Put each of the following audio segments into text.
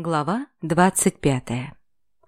Глава 25.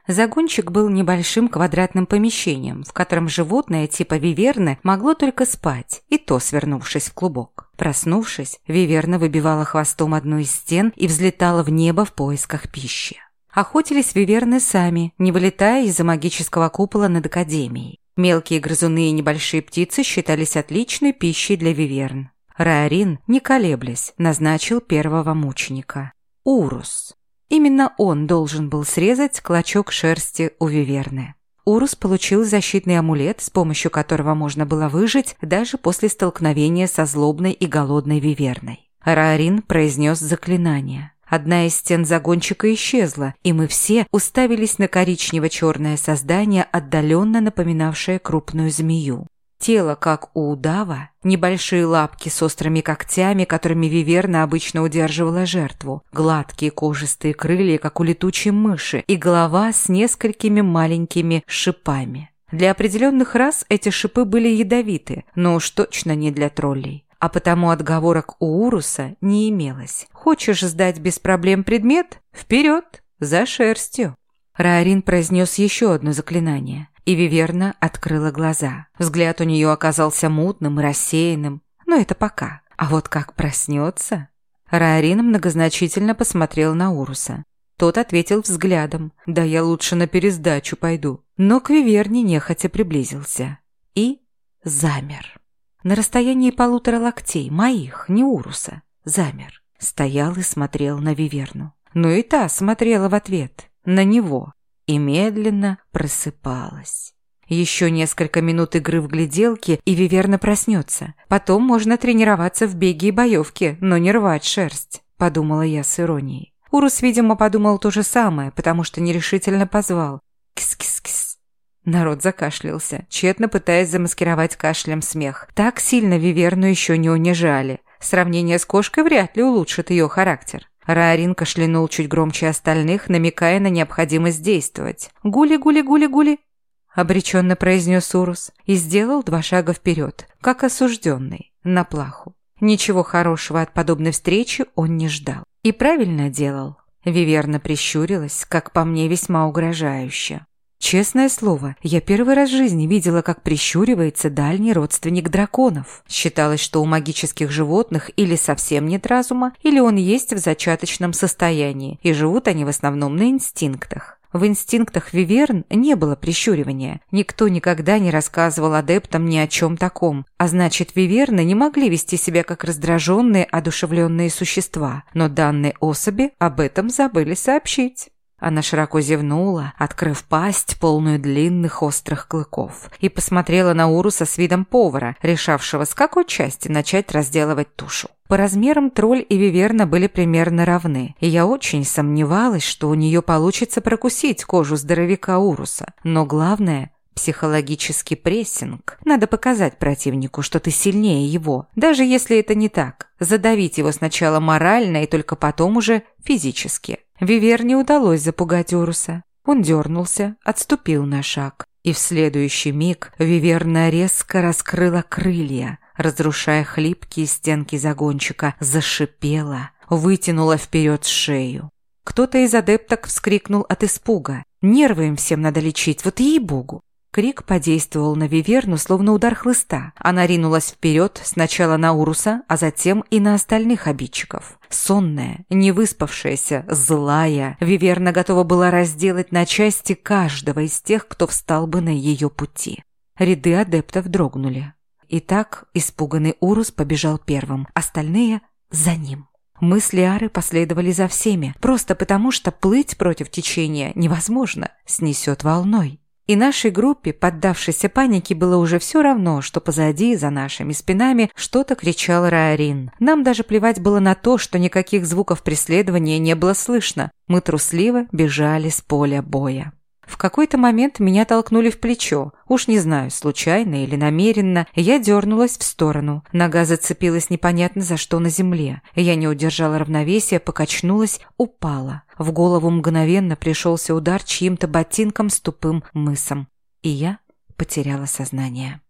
Загончик был небольшим квадратным помещением, в котором животное типа виверны могло только спать, и то свернувшись в клубок. Проснувшись, виверна выбивала хвостом одну из стен и взлетала в небо в поисках пищи. Охотились виверны сами, не вылетая из-за магического купола над академией. Мелкие грызуны и небольшие птицы считались отличной пищей для виверн. Раорин, не колеблясь, назначил первого мученика – Урус. Именно он должен был срезать клочок шерсти у Виверны. Урус получил защитный амулет, с помощью которого можно было выжить даже после столкновения со злобной и голодной Виверной. Раорин произнес заклинание. Одна из стен загончика исчезла, и мы все уставились на коричнево-черное создание, отдаленно напоминавшее крупную змею. Тело, как у удава, небольшие лапки с острыми когтями, которыми Виверна обычно удерживала жертву, гладкие кожистые крылья, как у летучей мыши, и голова с несколькими маленькими шипами. Для определенных рас эти шипы были ядовиты, но уж точно не для троллей. А потому отговорок у Уруса не имелось. Хочешь сдать без проблем предмет? Вперед, за шерстью. Раорин произнес еще одно заклинание. И Виверна открыла глаза. Взгляд у нее оказался мутным и рассеянным. Но это пока. А вот как проснется... Раорин многозначительно посмотрел на Уруса. Тот ответил взглядом. «Да я лучше на пересдачу пойду». Но к Виверне нехотя приблизился. И замер. На расстоянии полутора локтей, моих, не Уруса, замер. Стоял и смотрел на Виверну. Ну и та смотрела в ответ. На него и медленно просыпалась. Еще несколько минут игры в гляделки, и Виверна проснется. Потом можно тренироваться в беге и боевке, но не рвать шерсть, подумала я с иронией. Урус, видимо, подумал то же самое, потому что нерешительно позвал. «Кис-кис-кис». Народ закашлялся, тщетно пытаясь замаскировать кашлем смех. Так сильно Виверну еще не унижали. Сравнение с кошкой вряд ли улучшит ее характер. Раорин кашлянул чуть громче остальных, намекая на необходимость действовать. «Гули-гули-гули-гули!» – обреченно произнес Урус и сделал два шага вперед, как осужденный, на плаху. Ничего хорошего от подобной встречи он не ждал. И правильно делал. Виверна прищурилась, как по мне весьма угрожающе. Честное слово, я первый раз в жизни видела, как прищуривается дальний родственник драконов. Считалось, что у магических животных или совсем нет разума, или он есть в зачаточном состоянии, и живут они в основном на инстинктах. В инстинктах виверн не было прищуривания. Никто никогда не рассказывал адептам ни о чем таком. А значит, виверны не могли вести себя как раздраженные, одушевленные существа. Но данные особи об этом забыли сообщить. Она широко зевнула, открыв пасть, полную длинных острых клыков, и посмотрела на Уруса с видом повара, решавшего, с какой части начать разделывать тушу. По размерам тролль и виверна были примерно равны, и я очень сомневалась, что у нее получится прокусить кожу здоровяка Уруса. Но главное – психологический прессинг. Надо показать противнику, что ты сильнее его, даже если это не так. Задавить его сначала морально и только потом уже физически. Вивер не удалось запугать Уруса. Он дернулся, отступил на шаг. И в следующий миг Виверна резко раскрыла крылья, разрушая хлипкие стенки загончика, зашипела, вытянула вперед шею. Кто-то из адепток вскрикнул от испуга. Нервы им всем надо лечить, вот ей-богу. Крик подействовал на Виверну, словно удар хлыста. Она ринулась вперед, сначала на Уруса, а затем и на остальных обидчиков. Сонная, невыспавшаяся, злая, Виверна готова была разделать на части каждого из тех, кто встал бы на ее пути. Ряды адептов дрогнули. Итак, испуганный Урус побежал первым, остальные – за ним. Мысли Ары последовали за всеми, просто потому что плыть против течения невозможно, снесет волной. И нашей группе, поддавшейся панике, было уже все равно, что позади, за нашими спинами, что-то кричал Раорин. Нам даже плевать было на то, что никаких звуков преследования не было слышно. Мы трусливо бежали с поля боя. В какой-то момент меня толкнули в плечо. Уж не знаю, случайно или намеренно. Я дернулась в сторону. Нога зацепилась непонятно за что на земле. Я не удержала равновесия, покачнулась, упала. В голову мгновенно пришелся удар чьим-то ботинком с тупым мысом. И я потеряла сознание.